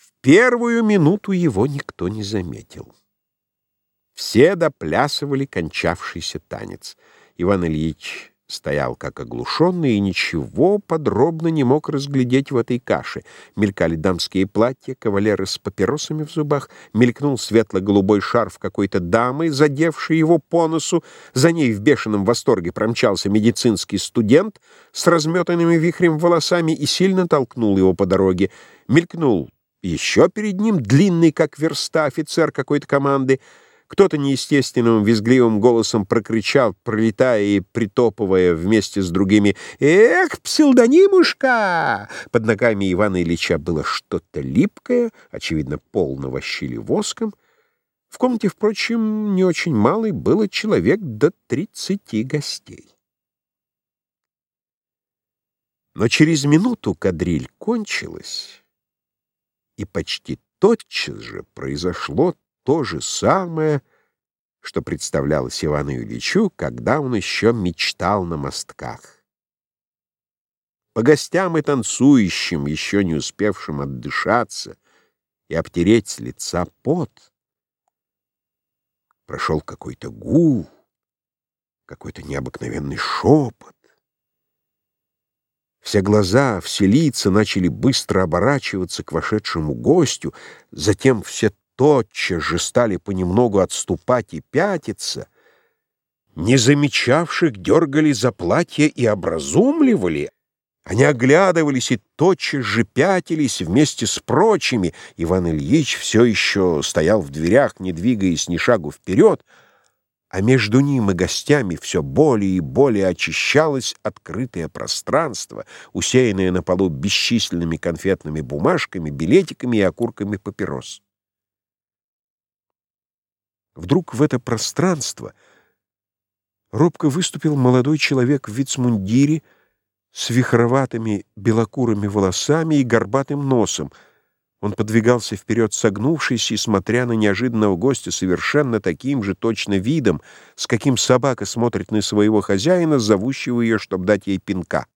В первую минуту его никто не заметил. Все доплясывали кончавшийся танец. Иван Ильич стоял как оглушенный и ничего подробно не мог разглядеть в этой каше. Мелькали дамские платья, кавалеры с папиросами в зубах, мелькнул светло-голубой шарф какой-то дамы, задевший его по носу, за ней в бешеном восторге промчался медицинский студент с разметанными вихрем волосами и сильно толкнул его по дороге. Мелькнул еще перед ним длинный, как верста, офицер какой-то команды, кто-то неестественным визгливым голосом прокричал, пролетая и притопывая вместе с другими «Эх, псилдонимушка!» Под ногами Ивана Ильича было что-то липкое, очевидно, пол навощили воском. В комнате, впрочем, не очень малый, было человек до тридцати гостей. Но через минуту кадриль кончилась, и почти тотчас же произошло то же самое, что представлялось Ивану Ильичу, когда он еще мечтал на мостках. По гостям и танцующим, еще не успевшим отдышаться и обтереть с лица пот, прошел какой-то гул, какой-то необыкновенный шепот. Все глаза, все лица начали быстро оборачиваться к вошедшему гостю, затем все тотчас же стали понемногу отступать и пятиться, не замечавших дергали за платье и образумливали. Они оглядывались и тотчас же пятились вместе с прочими. Иван Ильич все еще стоял в дверях, не двигаясь ни шагу вперед, а между ним и гостями все более и более очищалось открытое пространство, усеянное на полу бесчисленными конфетными бумажками, билетиками и окурками папирос. Вдруг в это пространство робко выступил молодой человек в вицмундире с вихроватыми белокурыми волосами и горбатым носом. Он подвигался вперед, согнувшись и смотря на неожиданного гостя совершенно таким же точно видом, с каким собака смотрит на своего хозяина, зовущего ее, чтобы дать ей пинка.